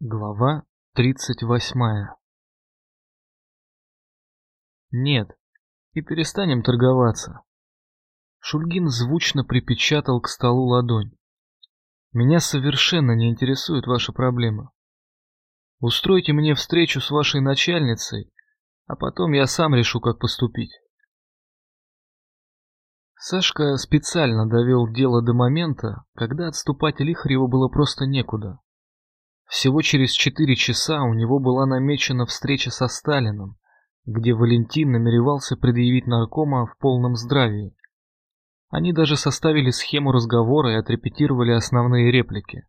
Глава 38 Нет, и перестанем торговаться. Шульгин звучно припечатал к столу ладонь. Меня совершенно не интересует ваша проблема. Устройте мне встречу с вашей начальницей, а потом я сам решу, как поступить. Сашка специально довел дело до момента, когда отступать Лихареву было просто некуда. Всего через четыре часа у него была намечена встреча со Сталиным, где Валентин намеревался предъявить наркома в полном здравии. Они даже составили схему разговора и отрепетировали основные реплики.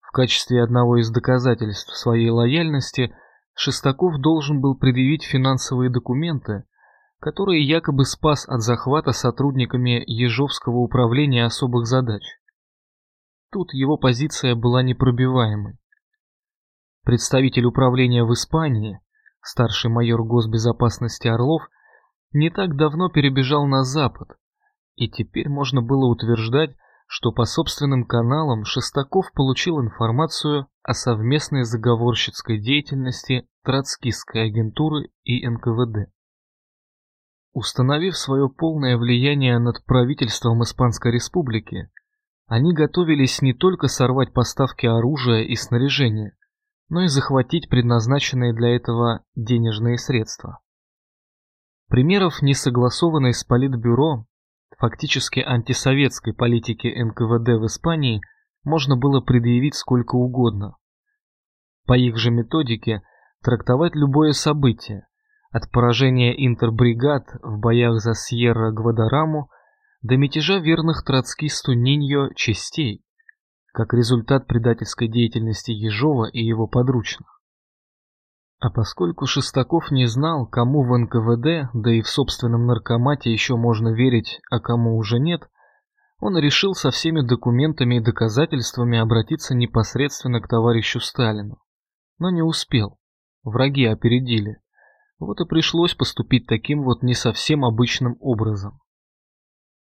В качестве одного из доказательств своей лояльности Шестаков должен был предъявить финансовые документы, которые якобы спас от захвата сотрудниками Ежовского управления особых задач. Тут его позиция была непробиваемой. Представитель управления в Испании, старший майор госбезопасности Орлов, не так давно перебежал на запад, и теперь можно было утверждать, что по собственным каналам Шестаков получил информацию о совместной заговорщицкой деятельности троцкистской агентуры и НКВД. Установив свое полное влияние над правительством Испанской Республики, они готовились не только сорвать поставки оружия и снаряжения, но и захватить предназначенные для этого денежные средства. Примеров несогласованной с Политбюро, фактически антисоветской политики НКВД в Испании можно было предъявить сколько угодно. По их же методике трактовать любое событие, от поражения интербригад в боях за Сьерра-Гвадараму до мятежа верных троцкисту Ниньо частей, как результат предательской деятельности Ежова и его подручных. А поскольку Шестаков не знал, кому в НКВД, да и в собственном наркомате еще можно верить, а кому уже нет, он решил со всеми документами и доказательствами обратиться непосредственно к товарищу Сталину. Но не успел. Враги опередили. Вот и пришлось поступить таким вот не совсем обычным образом.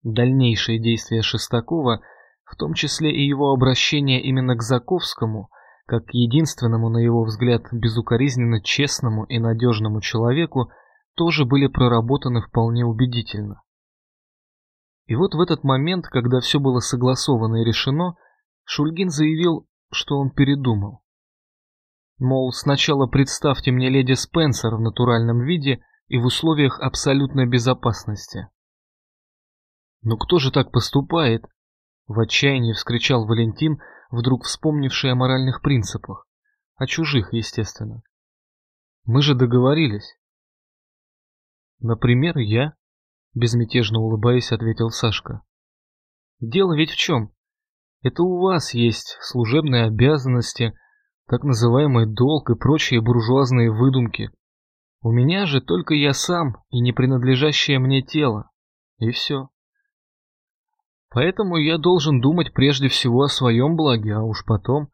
Дальнейшие действия Шестакова, в том числе и его обращение именно к Заковскому, как единственному, на его взгляд, безукоризненно честному и надежному человеку, тоже были проработаны вполне убедительно. И вот в этот момент, когда все было согласовано и решено, Шульгин заявил, что он передумал. Мол, сначала представьте мне леди Спенсер в натуральном виде и в условиях абсолютной безопасности. «Но кто же так поступает?» В отчаянии вскричал Валентин, вдруг вспомнивший о моральных принципах. О чужих, естественно. «Мы же договорились». «Например, я?» Безмятежно улыбаясь, ответил Сашка. «Дело ведь в чем? Это у вас есть служебные обязанности, так называемый долг и прочие буржуазные выдумки. У меня же только я сам и не принадлежащее мне тело. И все. Поэтому я должен думать прежде всего о своем благе, а уж потом...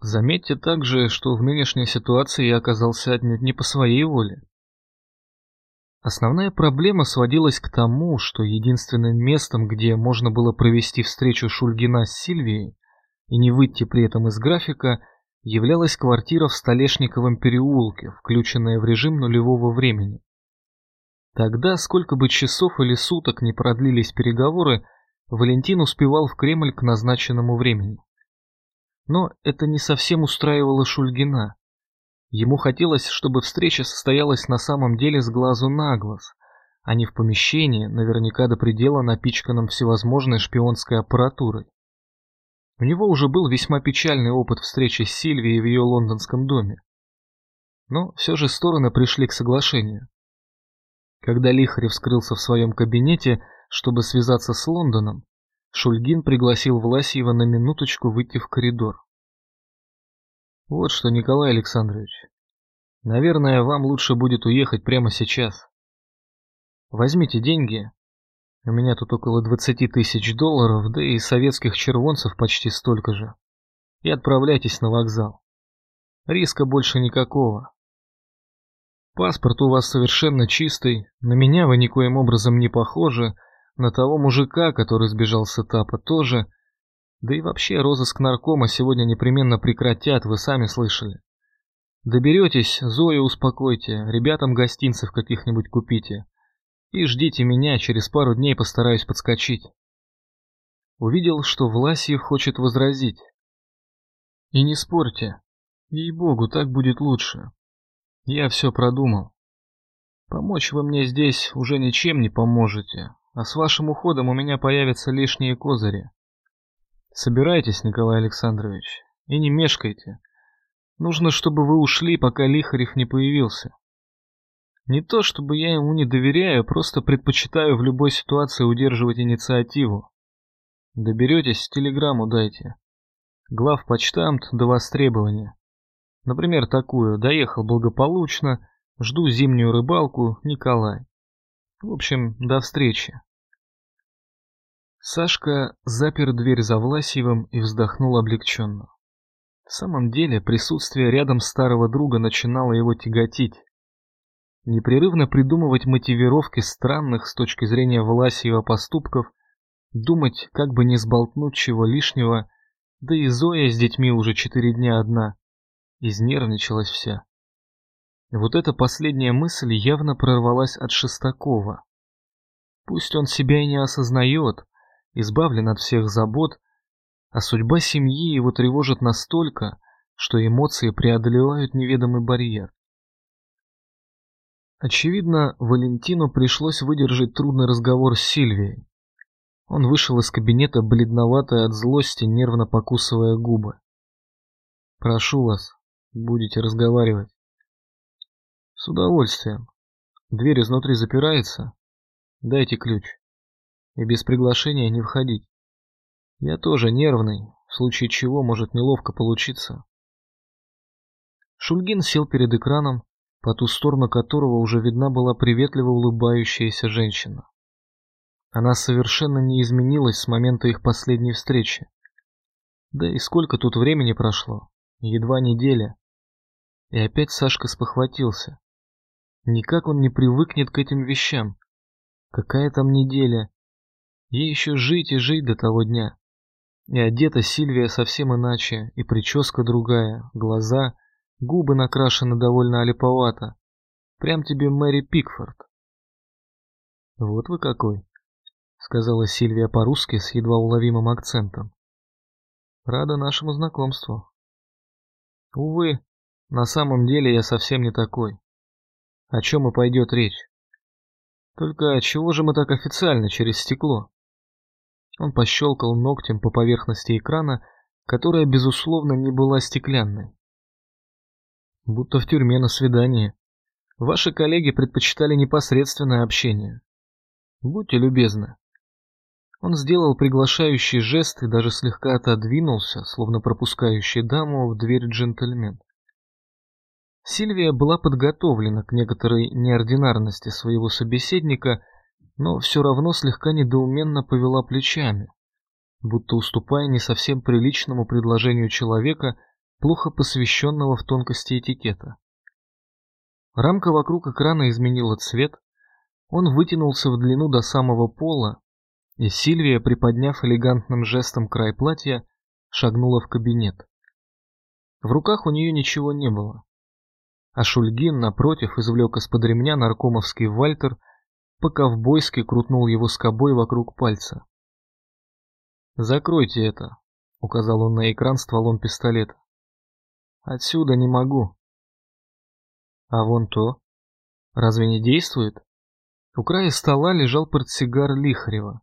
Заметьте также, что в нынешней ситуации я оказался отнюдь не по своей воле. Основная проблема сводилась к тому, что единственным местом, где можно было провести встречу Шульгина с Сильвией и не выйти при этом из графика, являлась квартира в Столешниковом переулке, включенная в режим нулевого времени. Тогда, сколько бы часов или суток не продлились переговоры, Валентин успевал в Кремль к назначенному времени. Но это не совсем устраивало Шульгина. Ему хотелось, чтобы встреча состоялась на самом деле с глазу на глаз, а не в помещении, наверняка до предела напичканном всевозможной шпионской аппаратурой. У него уже был весьма печальный опыт встречи с Сильвией в ее лондонском доме. Но все же стороны пришли к соглашению. Когда Лихарев скрылся в своем кабинете, чтобы связаться с Лондоном, Шульгин пригласил Власьева на минуточку выйти в коридор. Вот что, Николай Александрович, наверное, вам лучше будет уехать прямо сейчас. Возьмите деньги, у меня тут около 20 тысяч долларов, да и советских червонцев почти столько же, и отправляйтесь на вокзал. Риска больше никакого. Паспорт у вас совершенно чистый, на меня вы никоим образом не похожи, на того мужика, который сбежал с этапа, тоже. Да и вообще розыск наркома сегодня непременно прекратят, вы сами слышали. Доберетесь, Зою успокойте, ребятам гостинцев каких-нибудь купите. И ждите меня, через пару дней постараюсь подскочить. Увидел, что Власьев хочет возразить. И не спорьте. Ей-богу, так будет лучше. Я все продумал. Помочь вы мне здесь уже ничем не поможете, а с вашим уходом у меня появятся лишние козыри. Собирайтесь, Николай Александрович, и не мешкайте. Нужно, чтобы вы ушли, пока Лихарев не появился. Не то, чтобы я ему не доверяю, просто предпочитаю в любой ситуации удерживать инициативу. Доберетесь, телеграмму дайте. Главпочтамт до востребования. Например, такую. Доехал благополучно, жду зимнюю рыбалку, Николай. В общем, до встречи. Сашка запер дверь за Власьевым и вздохнул облегченно. В самом деле, присутствие рядом старого друга начинало его тяготить. Непрерывно придумывать мотивировки странных с точки зрения Власьева поступков, думать, как бы не сболтнуть чего лишнего, да и Зоя с детьми уже четыре дня одна. Изнервничалась вся. Вот эта последняя мысль явно прорвалась от Шестакова. Пусть он себя и не осознает, избавлен от всех забот, а судьба семьи его тревожит настолько, что эмоции преодолевают неведомый барьер. Очевидно, Валентину пришлось выдержать трудный разговор с Сильвией. Он вышел из кабинета бледноватый от злости, нервно покусывая губы. «Прошу вас, будете разговаривать». «С удовольствием. Дверь изнутри запирается. Дайте ключ» и без приглашения не входить. Я тоже нервный, в случае чего может неловко получиться. Шульгин сел перед экраном, по ту сторону которого уже видна была приветливо улыбающаяся женщина. Она совершенно не изменилась с момента их последней встречи. Да и сколько тут времени прошло? Едва неделя. И опять Сашка спохватился. Никак он не привыкнет к этим вещам. Какая там неделя? Ей еще жить и жить до того дня. И одета Сильвия совсем иначе, и прическа другая, глаза, губы накрашены довольно олиповато. Прям тебе Мэри Пикфорд. Вот вы какой, сказала Сильвия по-русски с едва уловимым акцентом. Рада нашему знакомству. Увы, на самом деле я совсем не такой. О чем и пойдет речь. Только чего же мы так официально через стекло? Он пощелкал ногтем по поверхности экрана, которая, безусловно, не была стеклянной. Будто в тюрьме на свидании. Ваши коллеги предпочитали непосредственное общение. Будьте любезны. Он сделал приглашающий жест и даже слегка отодвинулся, словно пропускающий даму в дверь джентльмен. Сильвия была подготовлена к некоторой неординарности своего собеседника но все равно слегка недоуменно повела плечами, будто уступая не совсем приличному предложению человека, плохо посвященного в тонкости этикета. Рамка вокруг экрана изменила цвет, он вытянулся в длину до самого пола, и Сильвия, приподняв элегантным жестом край платья, шагнула в кабинет. В руках у нее ничего не было. А Шульгин, напротив, извлек из-под ремня наркомовский вальтер – по-ковбойски крутнул его скобой вокруг пальца. «Закройте это», — указал он на экран стволом пистолета. «Отсюда не могу». «А вон то. Разве не действует?» У края стола лежал портсигар Лихарева.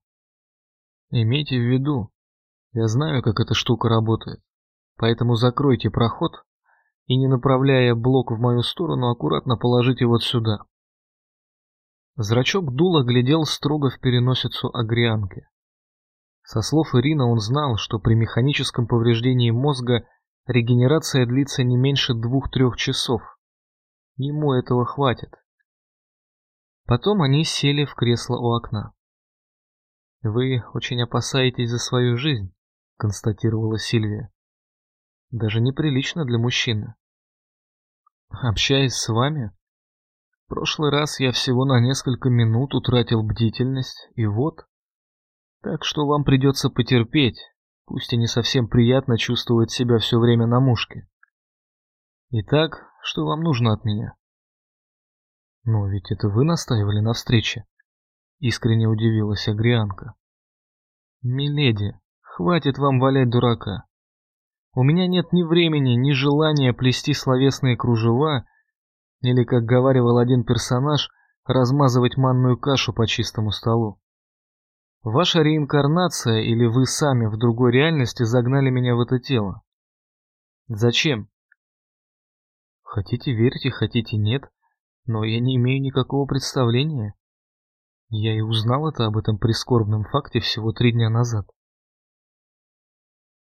«Имейте в виду, я знаю, как эта штука работает, поэтому закройте проход и, не направляя блок в мою сторону, аккуратно положите вот сюда». Зрачок дула глядел строго в переносицу Агрианки. Со слов Ирина он знал, что при механическом повреждении мозга регенерация длится не меньше двух-трех часов. Ему этого хватит. Потом они сели в кресло у окна. «Вы очень опасаетесь за свою жизнь», — констатировала Сильвия. «Даже неприлично для мужчины». «Общаясь с вами, прошлый раз я всего на несколько минут утратил бдительность, и вот. Так что вам придется потерпеть, Пусть и не совсем приятно чувствовать себя все время на мушке. Итак, что вам нужно от меня? Но ведь это вы настаивали на встрече. Искренне удивилась Агрианка. Миледи, хватит вам валять дурака. У меня нет ни времени, ни желания плести словесные кружева, или, как говаривал один персонаж, размазывать манную кашу по чистому столу. Ваша реинкарнация или вы сами в другой реальности загнали меня в это тело. Зачем? Хотите верьте, хотите нет, но я не имею никакого представления. Я и узнал это об этом прискорбном факте всего три дня назад.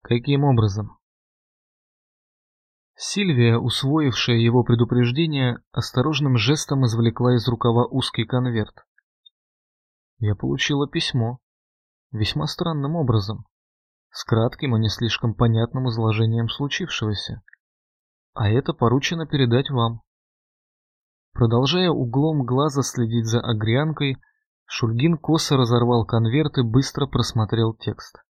Каким образом? Сильвия, усвоившая его предупреждение, осторожным жестом извлекла из рукава узкий конверт. Я получила письмо. Весьма странным образом. С кратким и не слишком понятным изложением случившегося. А это поручено передать вам. Продолжая углом глаза следить за огрянкой, Шульгин косо разорвал конверт и быстро просмотрел текст.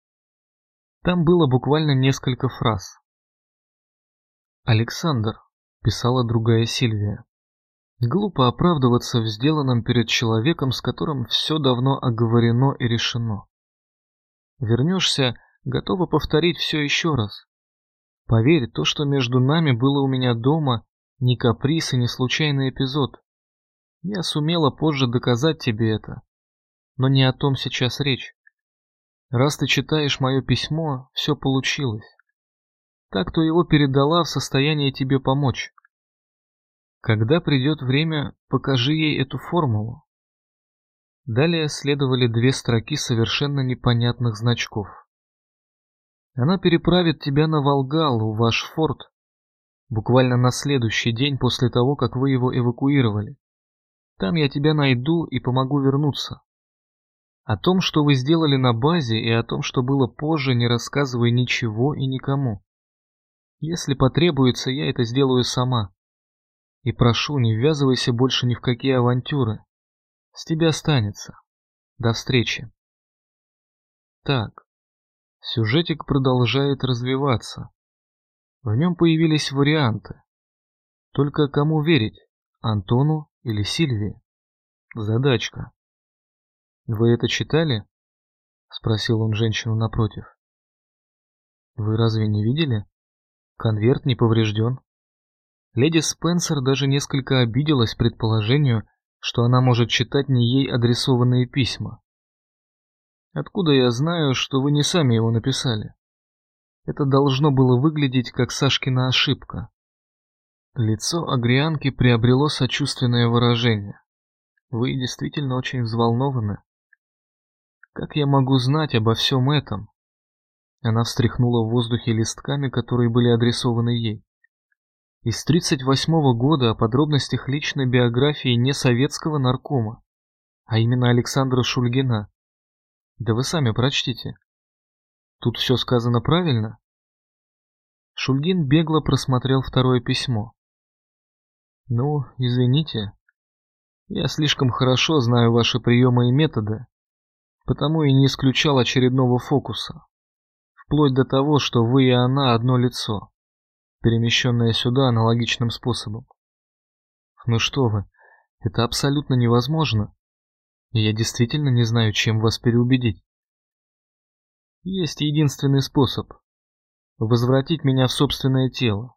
Там было буквально несколько фраз. «Александр», — писала другая Сильвия, — «глупо оправдываться в сделанном перед человеком, с которым все давно оговорено и решено. Вернешься, готова повторить все еще раз. Поверь, то, что между нами было у меня дома, ни каприз и не случайный эпизод. Я сумела позже доказать тебе это, но не о том сейчас речь. Раз ты читаешь мое письмо, все получилось. Так, кто его передала в состоянии тебе помочь. Когда придет время, покажи ей эту формулу. Далее следовали две строки совершенно непонятных значков. Она переправит тебя на Волгалу, ваш форт, буквально на следующий день после того, как вы его эвакуировали. Там я тебя найду и помогу вернуться. О том, что вы сделали на базе, и о том, что было позже, не рассказывай ничего и никому. Если потребуется, я это сделаю сама. И прошу, не ввязывайся больше ни в какие авантюры. С тебя останется. До встречи. Так, сюжетик продолжает развиваться. В нем появились варианты. Только кому верить, Антону или Сильвии? Задачка. Вы это читали? Спросил он женщину напротив. Вы разве не видели? Конверт не поврежден. Леди Спенсер даже несколько обиделась предположению, что она может читать не ей адресованные письма. Откуда я знаю, что вы не сами его написали? Это должно было выглядеть как Сашкина ошибка. Лицо Агрианки приобрело сочувственное выражение. Вы действительно очень взволнованы. Как я могу знать обо всем этом? Она встряхнула в воздухе листками, которые были адресованы ей. Из 38-го года о подробностях личной биографии не советского наркома, а именно Александра Шульгина. Да вы сами прочтите. Тут все сказано правильно? Шульгин бегло просмотрел второе письмо. Ну, извините. Я слишком хорошо знаю ваши приемы и методы, потому и не исключал очередного фокуса. Вплоть до того, что вы и она одно лицо перемещенная сюда аналогичным способом. Ну что вы, это абсолютно невозможно. Я действительно не знаю, чем вас переубедить. Есть единственный способ. Возвратить меня в собственное тело.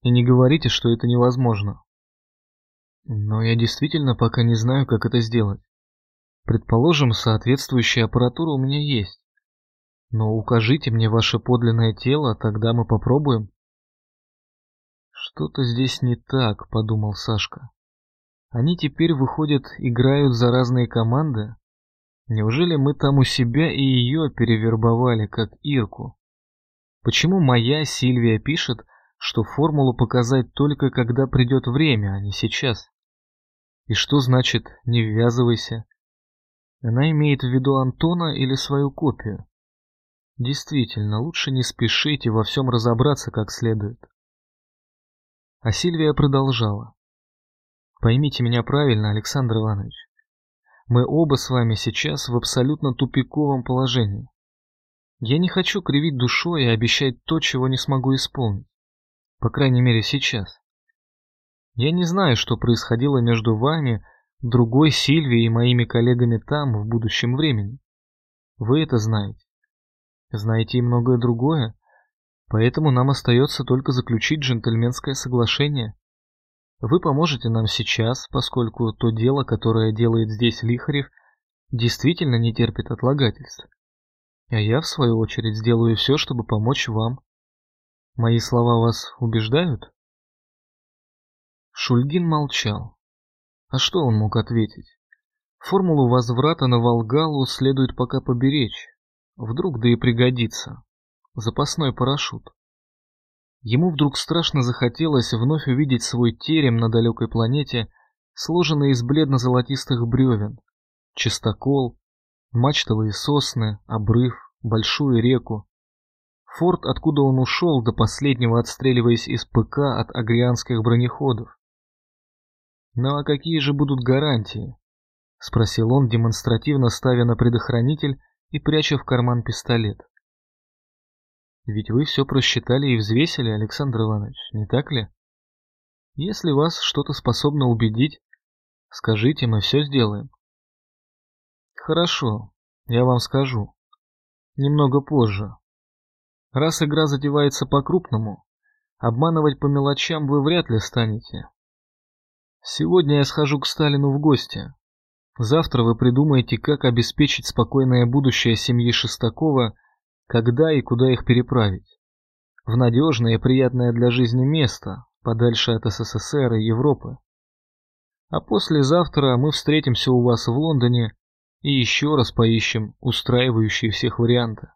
И не говорите, что это невозможно. Но я действительно пока не знаю, как это сделать. Предположим, соответствующая аппаратура у меня есть. Но укажите мне ваше подлинное тело, тогда мы попробуем. Что-то здесь не так, подумал Сашка. Они теперь, выходят, играют за разные команды? Неужели мы там у себя и ее перевербовали, как Ирку? Почему моя Сильвия пишет, что формулу показать только когда придет время, а не сейчас? И что значит «не ввязывайся»? Она имеет в виду Антона или свою копию? Действительно, лучше не спешить и во всем разобраться как следует. А Сильвия продолжала. Поймите меня правильно, Александр Иванович. Мы оба с вами сейчас в абсолютно тупиковом положении. Я не хочу кривить душой и обещать то, чего не смогу исполнить. По крайней мере, сейчас. Я не знаю, что происходило между вами, другой Сильвией и моими коллегами там, в будущем времени. Вы это знаете. Знаете и многое другое. Поэтому нам остается только заключить джентльменское соглашение. Вы поможете нам сейчас, поскольку то дело, которое делает здесь Лихарев, действительно не терпит отлагательств. А я, в свою очередь, сделаю все, чтобы помочь вам. Мои слова вас убеждают? Шульгин молчал. А что он мог ответить? Формулу возврата на Волгалу следует пока поберечь. Вдруг да и пригодится. Запасной парашют. Ему вдруг страшно захотелось вновь увидеть свой терем на далекой планете, сложенный из бледно-золотистых бревен, чистокол, мачтовые сосны, обрыв, большую реку. Форт, откуда он ушел, до последнего отстреливаясь из ПК от агрианских бронеходов. «Ну а какие же будут гарантии?» — спросил он, демонстративно ставя на предохранитель и пряча в карман пистолет. Ведь вы все просчитали и взвесили, Александр Иванович, не так ли? Если вас что-то способно убедить, скажите, мы все сделаем. Хорошо, я вам скажу. Немного позже. Раз игра затевается по-крупному, обманывать по мелочам вы вряд ли станете. Сегодня я схожу к Сталину в гости. Завтра вы придумаете, как обеспечить спокойное будущее семьи Шестакова когда и куда их переправить. В надежное и приятное для жизни место, подальше от СССР и Европы. А послезавтра мы встретимся у вас в Лондоне и еще раз поищем устраивающие всех варианты.